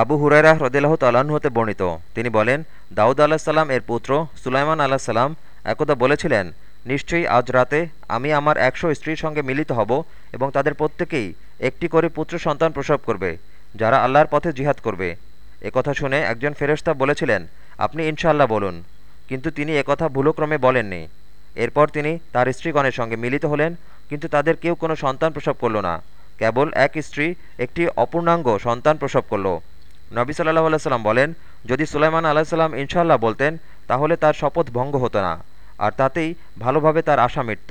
আবু হুরাইরা হ্রদিল্লাহ তালাহ হতে বর্ণিত। তিনি বলেন, দাউদ আল্লাহ সাল্লাম এর পুত্র সুলাইমান আল্লাহ সাল্লাম একদা বলেছিলেন, নিশ্চয়ই আজ রাতে আমি আমার একশো স্ত্রীর সঙ্গে মিলিত হব এবং তাদের প্রত্যেকেই একটি করে পুত্র সন্তান প্রসব করবে, যারা আল্লাহর পথে জিহাদ করবে। একথা শুনে একজন ফেরস্তা বলেছিলেন, আপনি ইনশাআল্লাহ বলুন। কিন্তু তিনি একথা ভুলক্রমে বলেননি। এরপর তিনি তার স্ত্রীগণের সঙ্গে মিলিত হলেন, কিন্তু তাদের কেউ কোনো সন্তান প্রসব করল না। কেবল এক স্ত্রী একটি অপূর্ণাঙ্গ সন্তান প্রসব করল। নবী সাল্লাহ আল্লাহ বলেন, যদি সুলাইমান আল্লাহ সাল্লাম ইনশাল্লাহ বলতেন, তাহলে তার শপথ ভঙ্গ হতো না, আর তাতেই ভালোভাবে তার আশা মিটত।